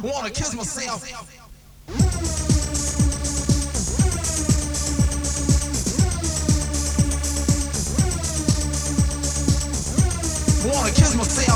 Wanna kiss myself. Wanna kiss myself.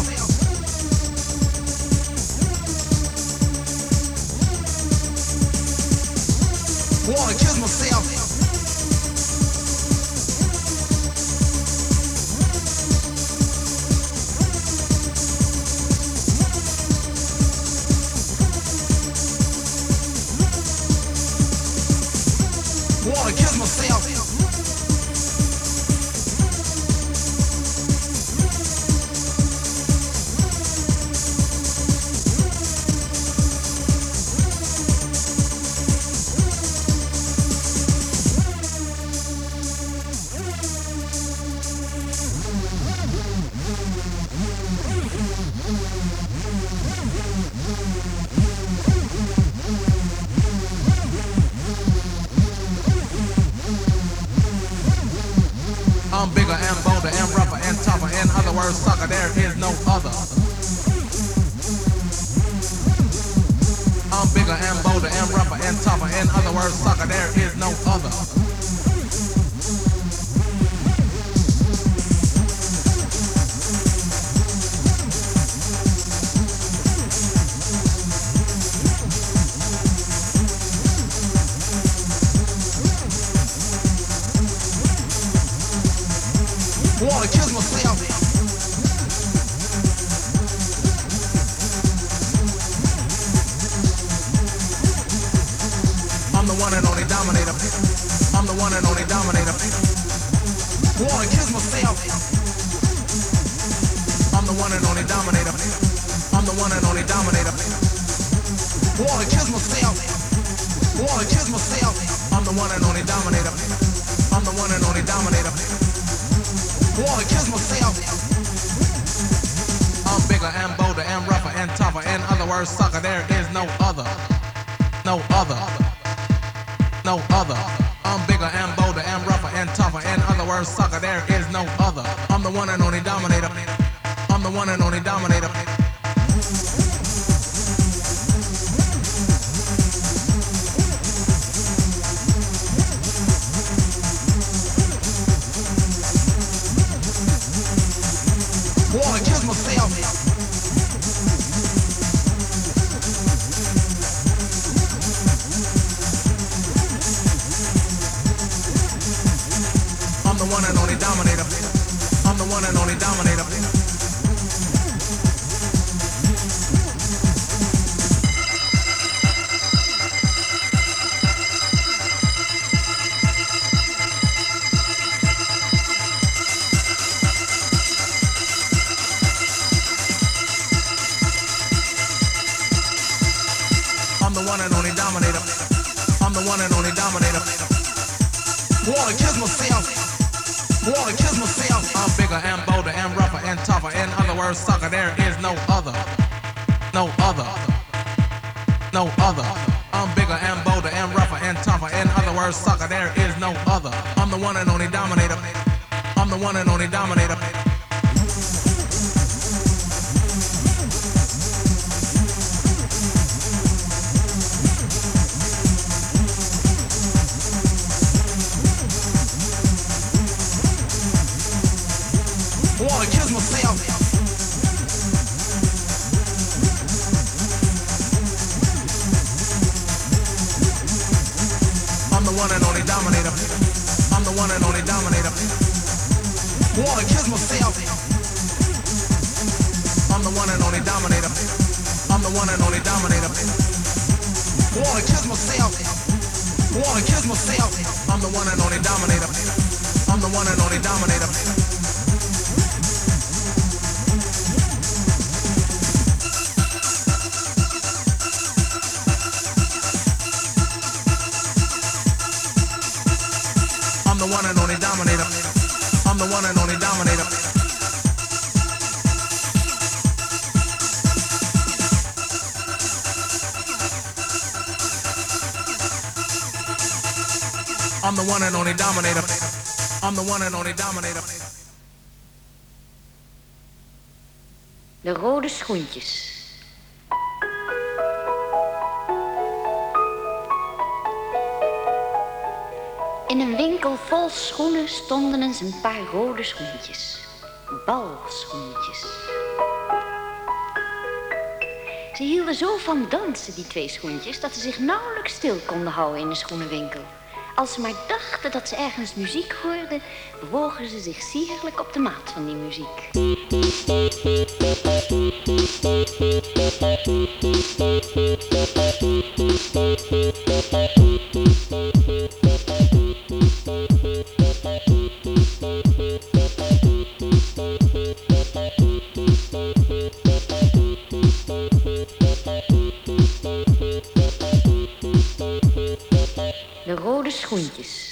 I'm the one and only dominator. Wanna kiss myself. I'm the one and only dominator. I'm the one and only dominator. Wanna kiss myself. Wanna kiss myself. I'm the one and only dominator. I'm the one and only dominator. Wanna kiss myself. I'm bigger and bolder and rougher and tougher. In other words, sucker, there is no other. No other. No other. Sucker, there is no other. I'm the one and only dominator. I'm the one and only dominator. The one and only dominator. I'm the one and only dominator. Wanna kiss myself. I'm the one and only dominator. I'm the one and only dominator. Wanna kiss myself. Wanna kiss myself. I'm the one and only dominator. I'm the one and only dominator. I'm the one and only dominator. I'm the one and only dominator. De rode schoentjes. In een winkel vol schoenen stonden eens een paar rode schoentjes. Balschoentjes. Ze hielden zo van dansen, die twee schoentjes, dat ze zich nauwelijks stil konden houden in de schoenenwinkel. Als ze maar dachten dat ze ergens muziek hoorden, bewogen ze zich sierlijk op de maat van die muziek. MUZIEK rode schoentjes.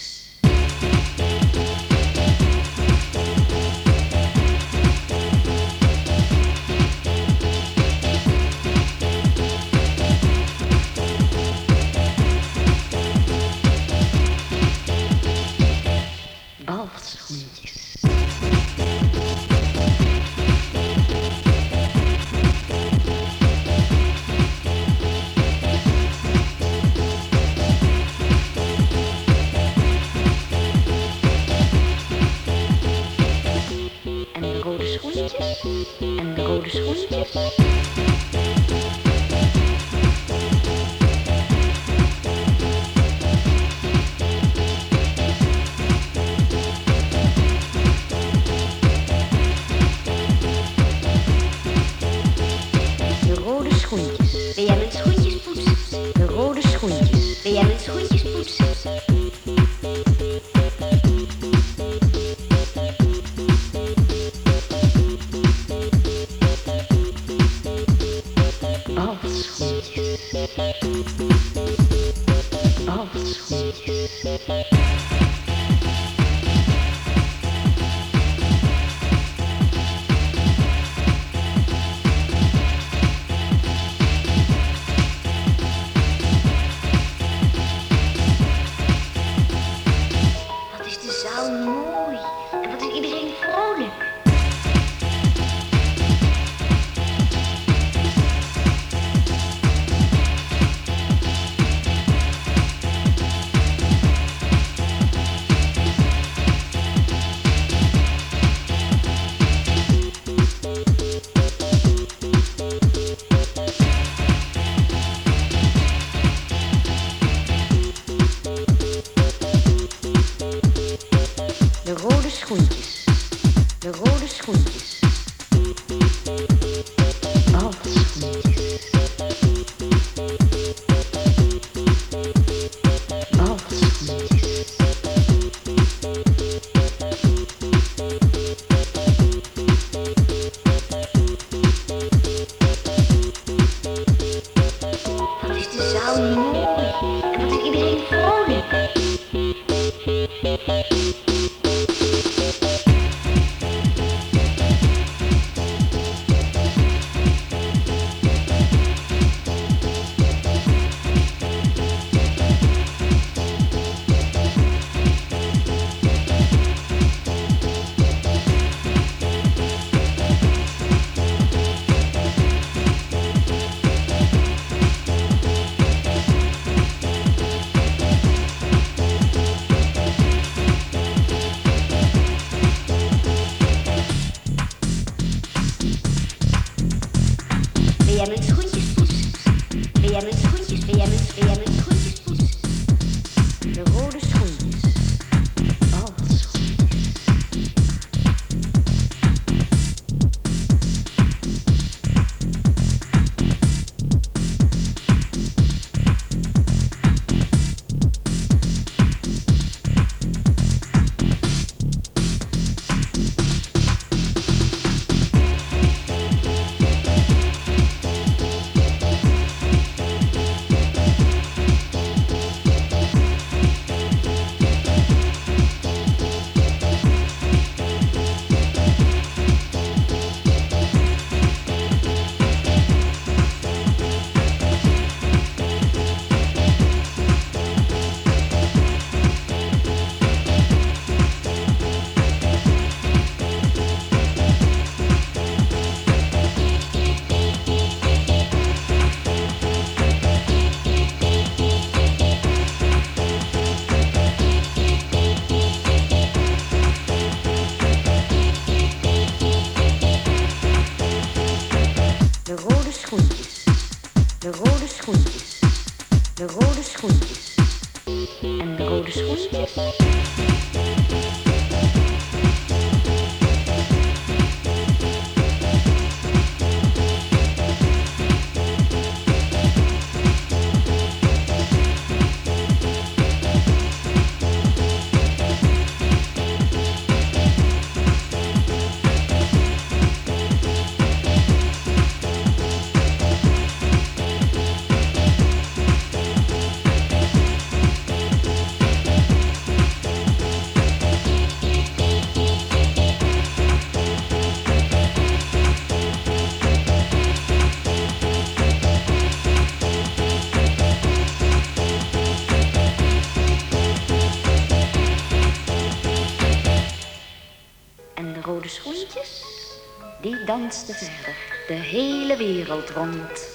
Wereld rond.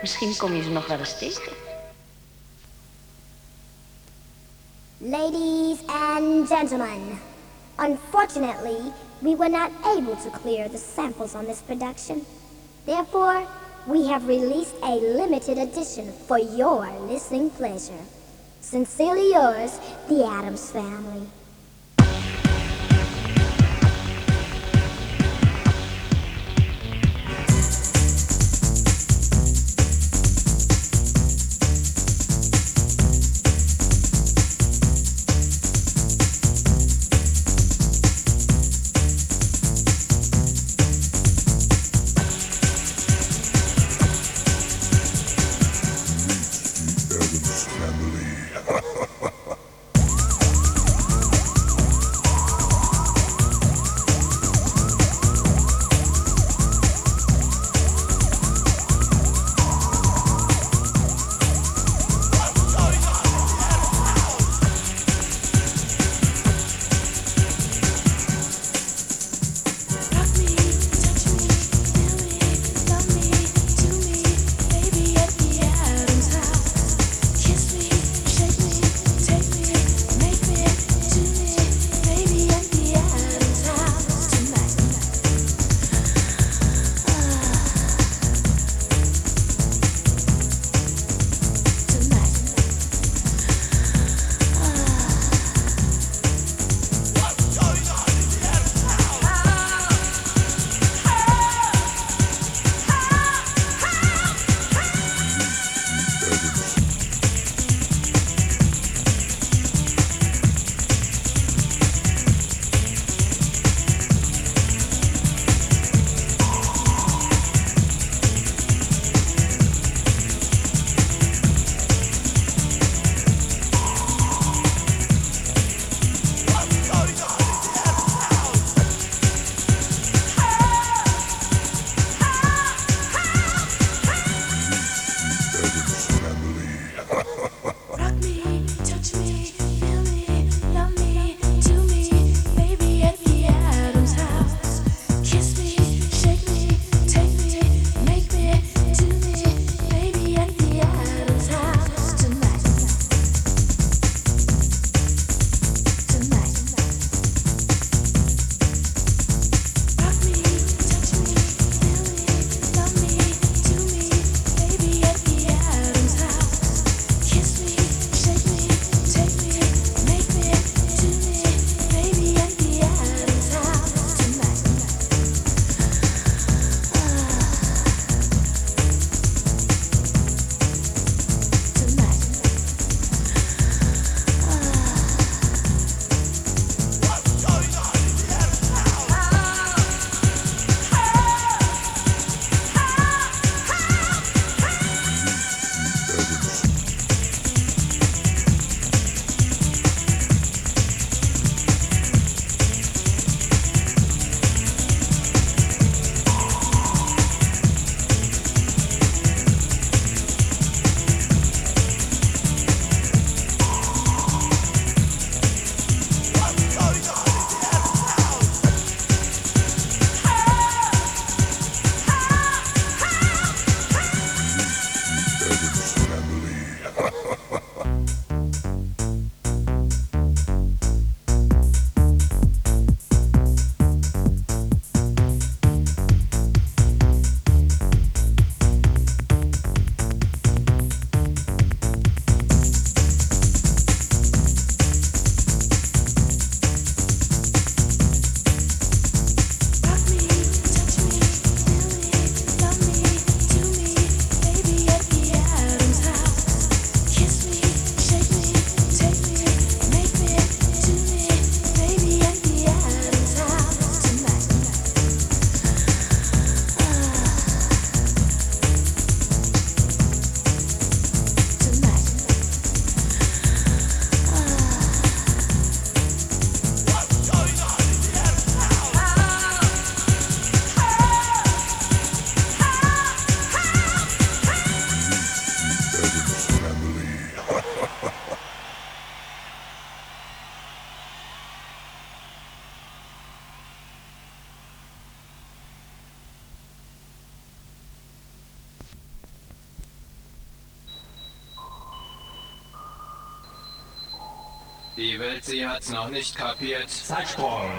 Misschien kom je ze nog wel eens tegen. Ladies and gentlemen, unfortunately, we were not able to clear the samples on this production. Therefore, we have released a limited edition for your listening pleasure. Sincerely yours, the Adams Family. Adams Family. Hat's noch nicht kapiert. Zeitsprung.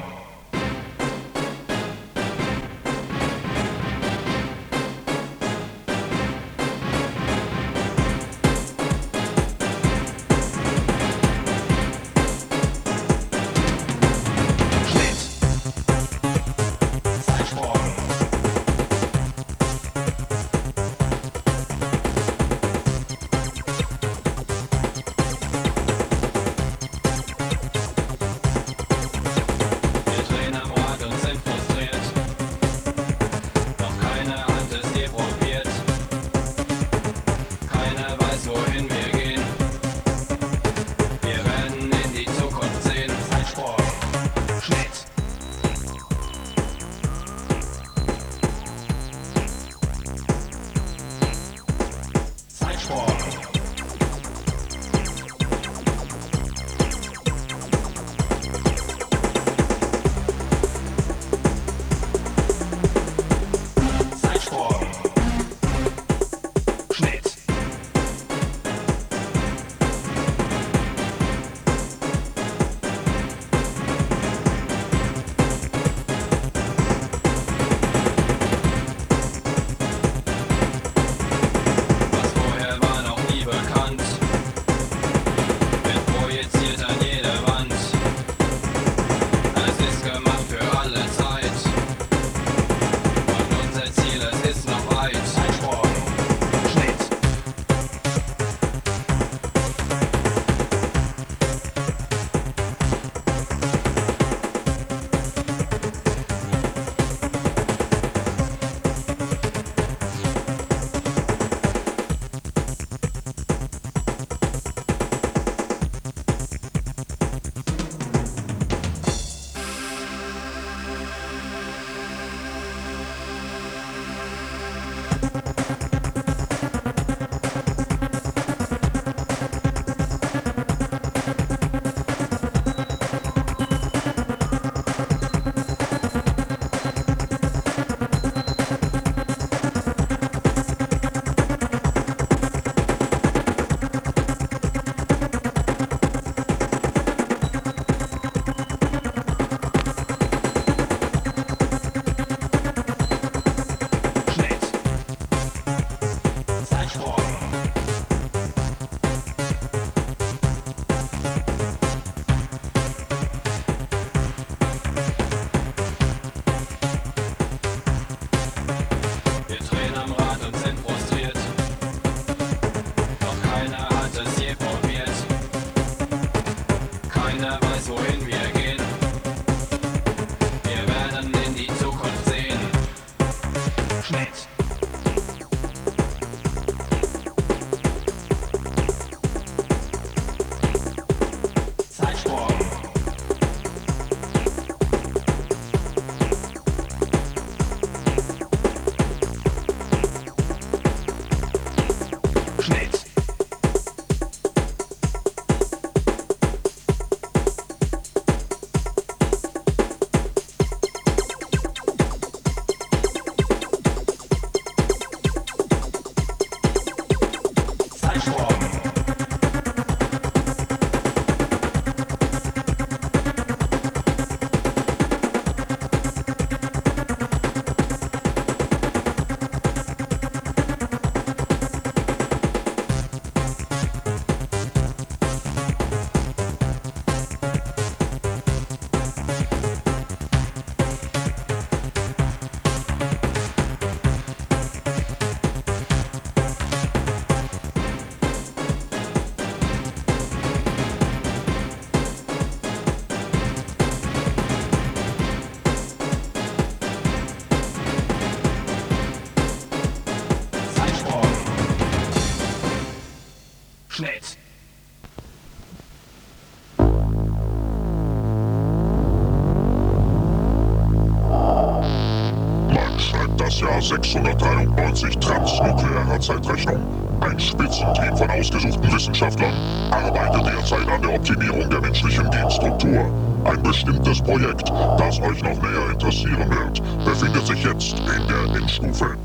Genstruktur. Ein bestimmtes Projekt, das euch noch näher interessieren wird, befindet sich jetzt in der Endstufe.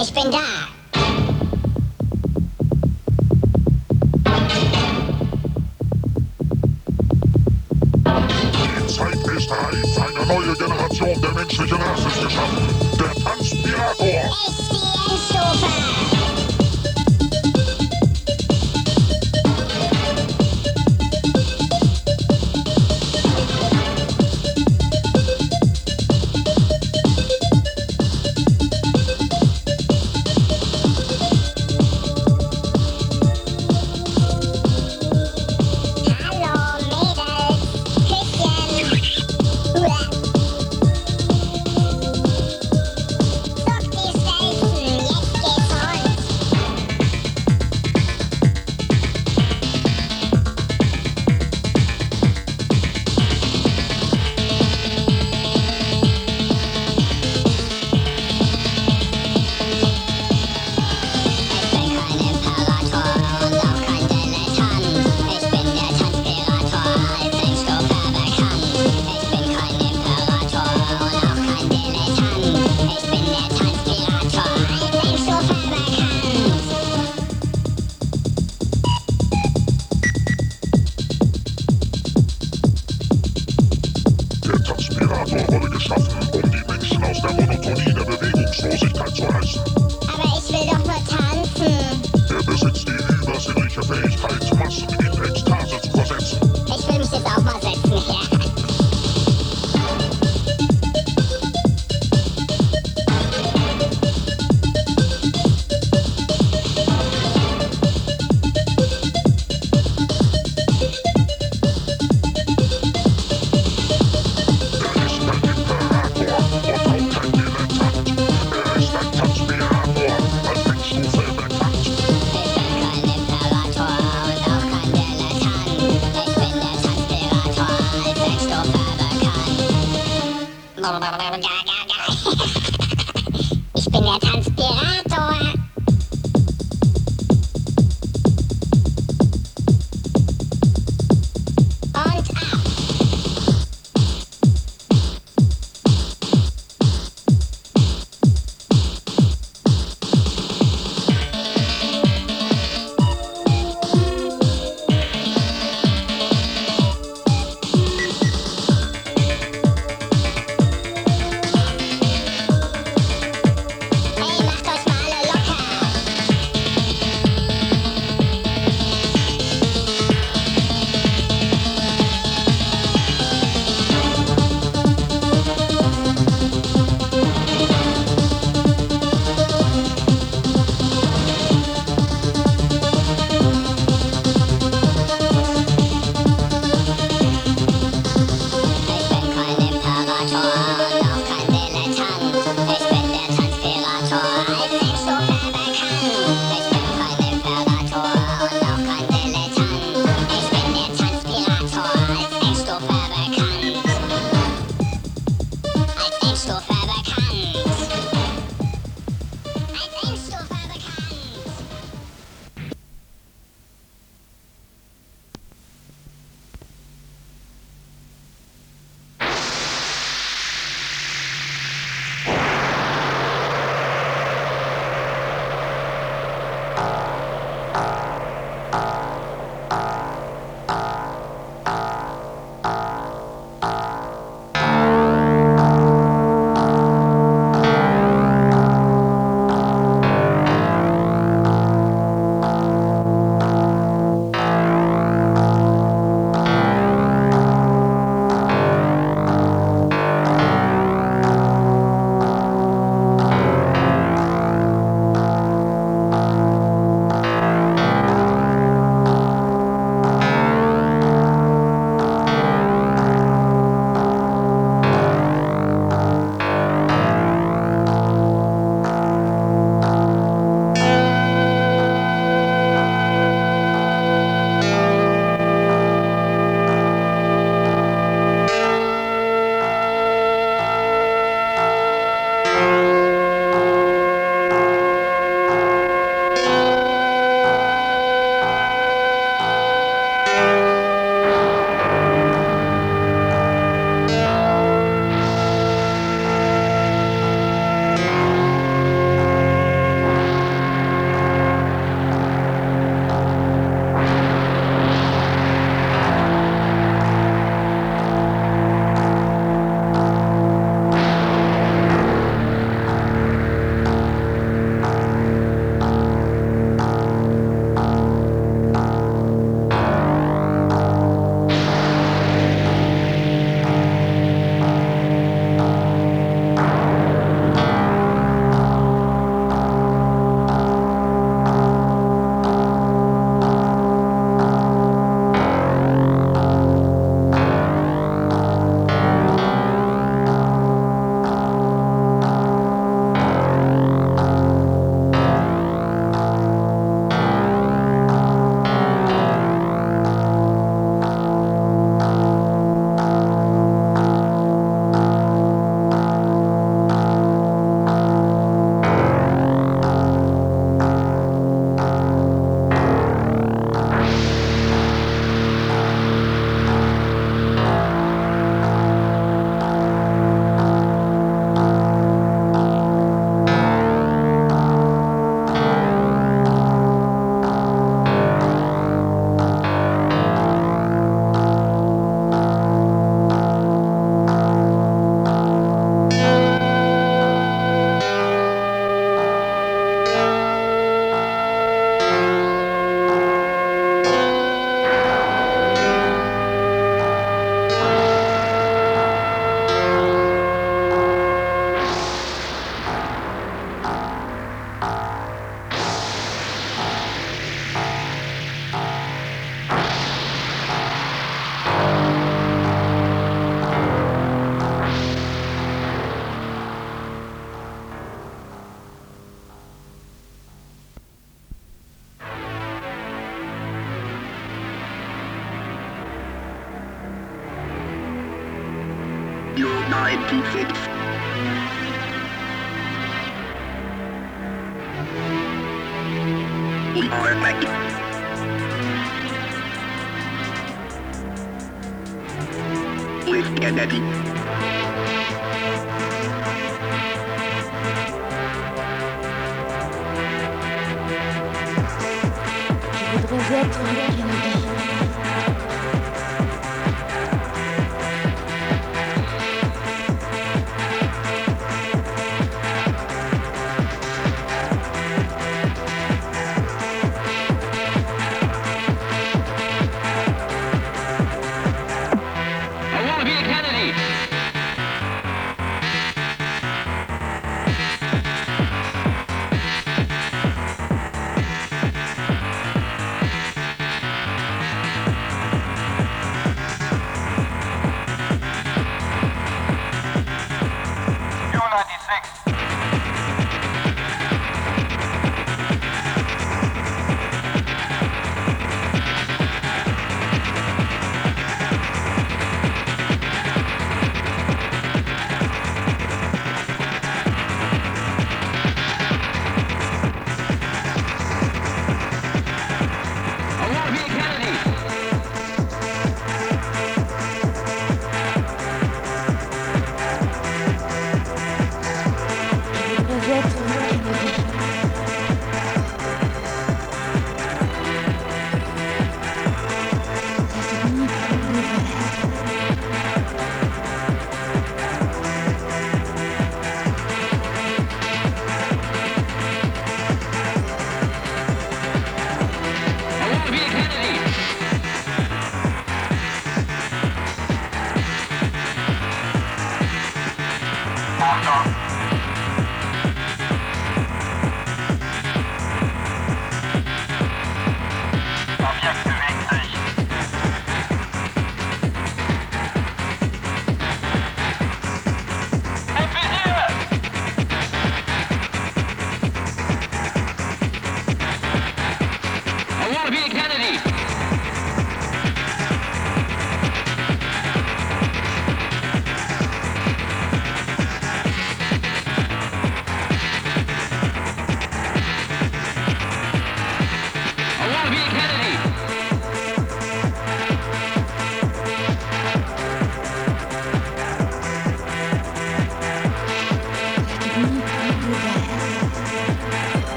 Ich bin da.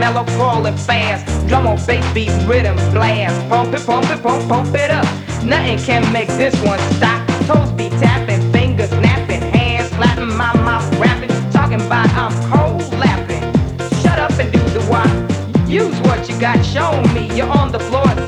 mellow crawling fast. Drum on beat, rhythm blast. Pump it, pump it, pump, pump it up. Nothing can make this one stop. Toes be tapping, fingers snapping, hands slapping, my mouth rapping, talking about I'm cold laughing. Shut up and do the why. Use what you got show me. You're on the floor.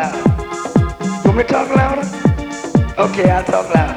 loud. You want me to talk louder? Okay, I'll talk louder.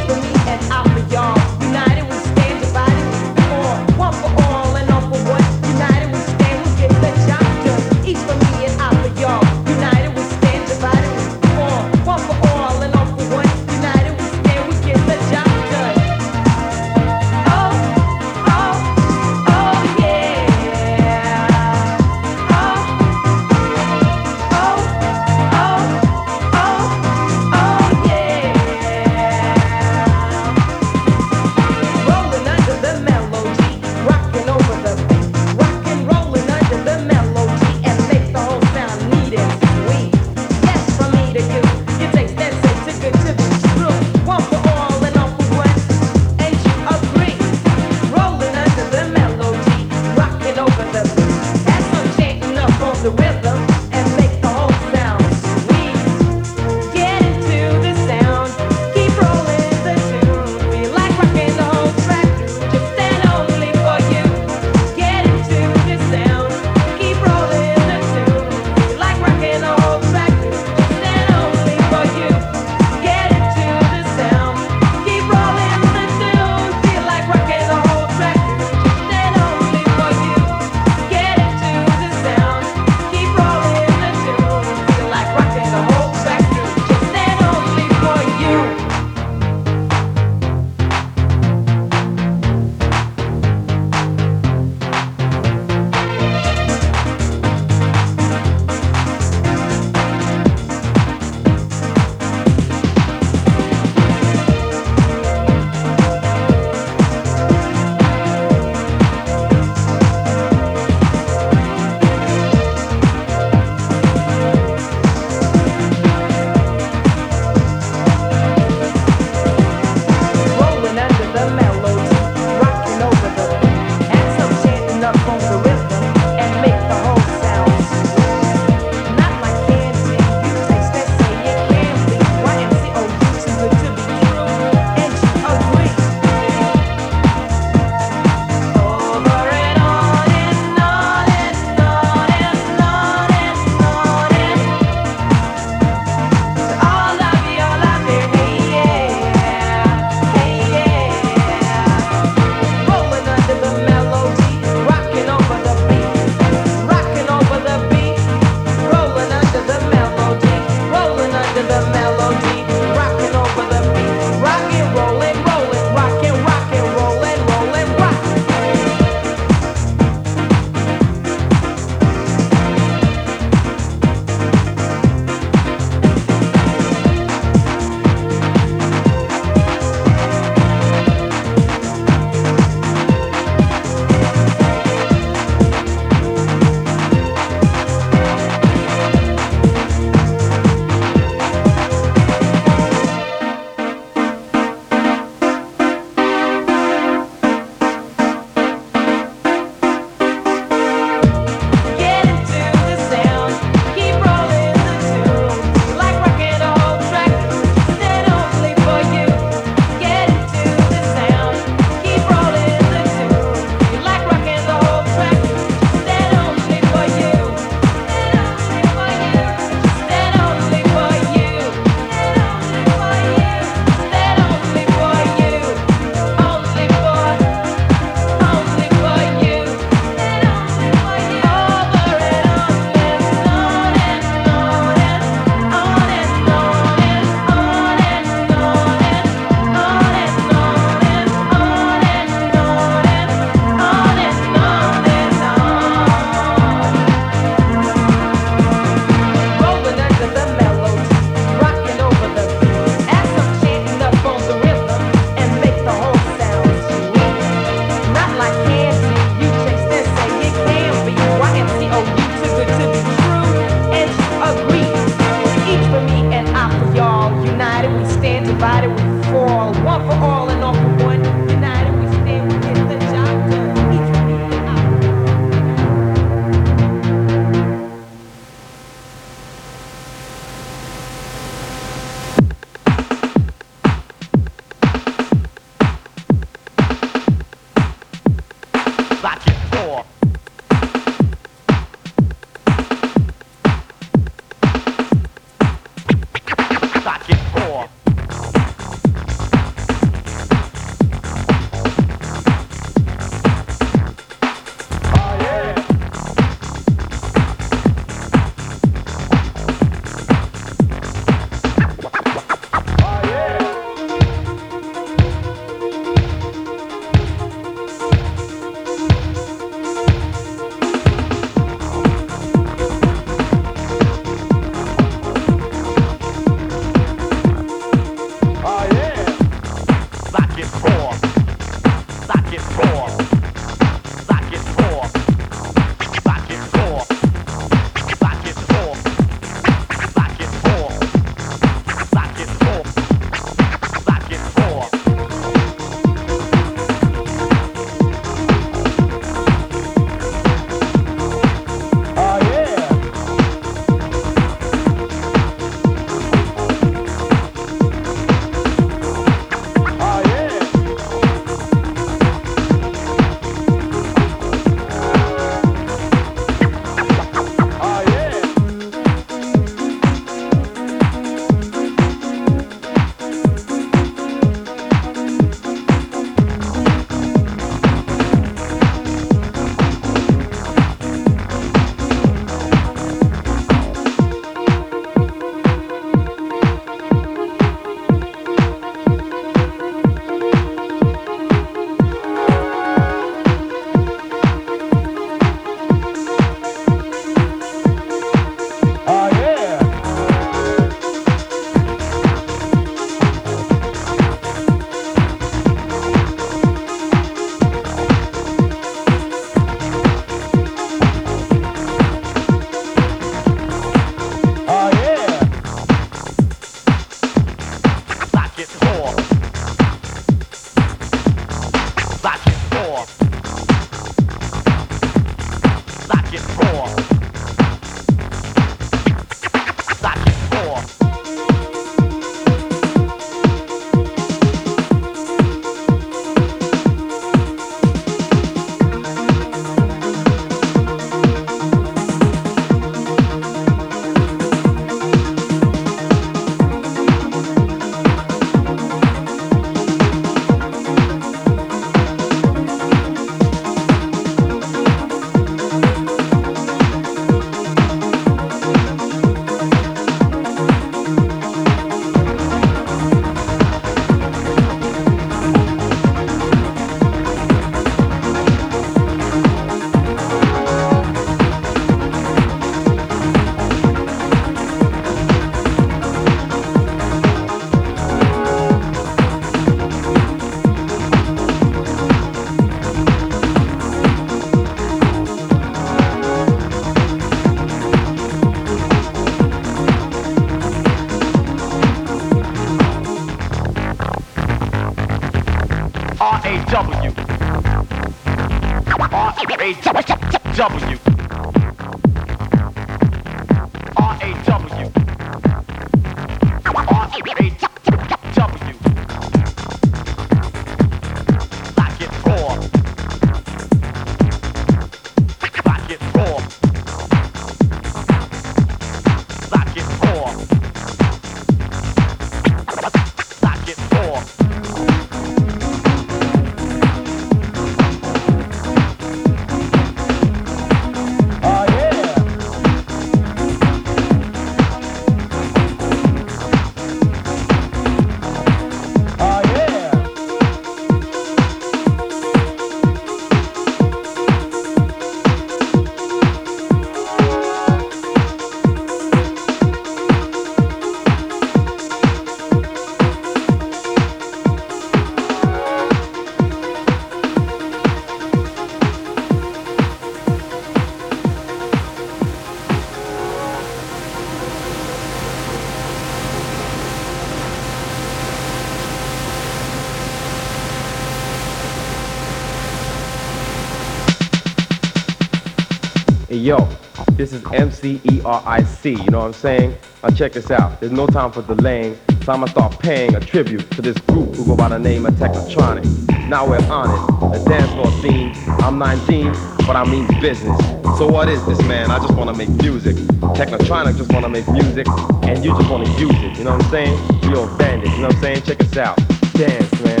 Yo, this is M-C-E-R-I-C, you know what I'm saying? Now check this out, there's no time for delaying, so I'ma start paying a tribute to this group who go by the name of Technotronic. Now we're on it, the dance floor scene. I'm 19, but I mean business. So what is this, man? I just wanna make music. Technotronic just wanna make music, and you just wanna use it, you know what I'm saying? We all bandits, you know what I'm saying? Check us out. Dance, man.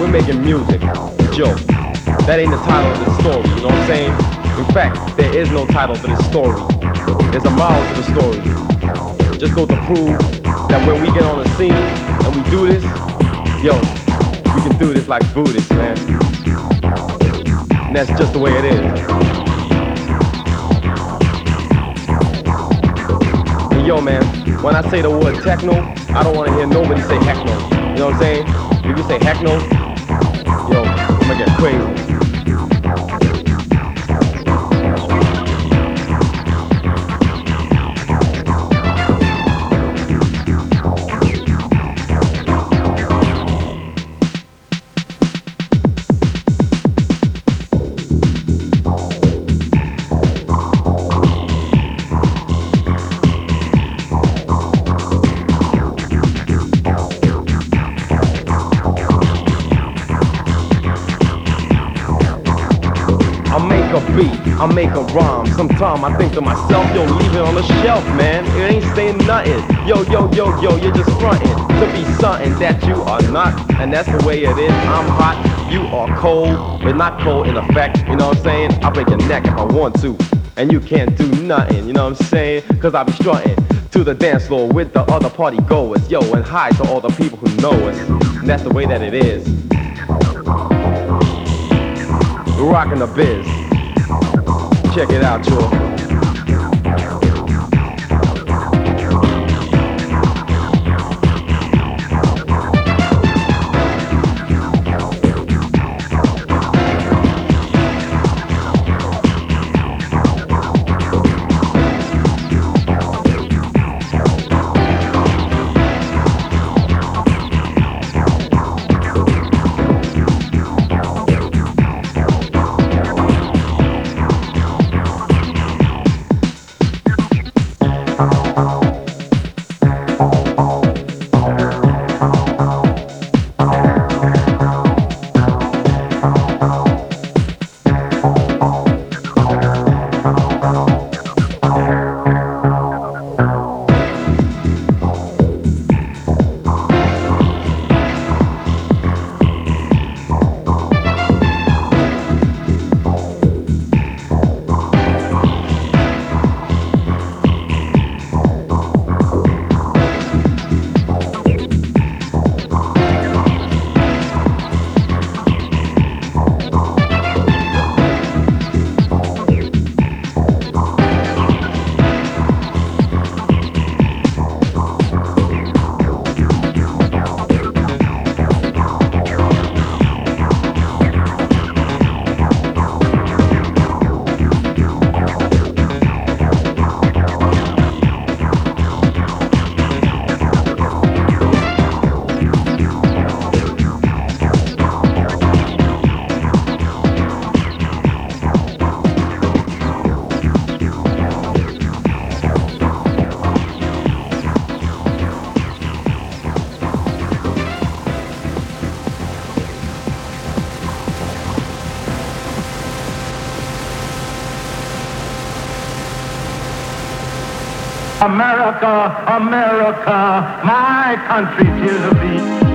We're making music. Joe, that ain't the title of the story, you know what I'm saying? In fact, there is no title to this story. There's a moral to the story. Just go to prove that when we get on the scene and we do this, yo, we can do this like Buddhists, man. And that's just the way it is. Yo, man, when I say the word techno, I don't want to hear nobody say heck no. You know what I'm saying? If you say heck no, yo, I'm gonna get crazy. I make a rhyme. Sometime I think to myself, yo, leave it on the shelf, man. It ain't saying nothing. Yo, yo, yo, yo, you're just fronting to be something that you are not. And that's the way it is. I'm hot, you are cold, but not cold in effect. You know what I'm saying? I break your neck if I want to. And you can't do nothing, you know what I'm saying? Cause I be strutting to the dance floor with the other party goers. Yo, and hi to all the people who know us. And that's the way that it is. We're rockin' the biz. Check it out, y'all. America, America, my country, tears of thee.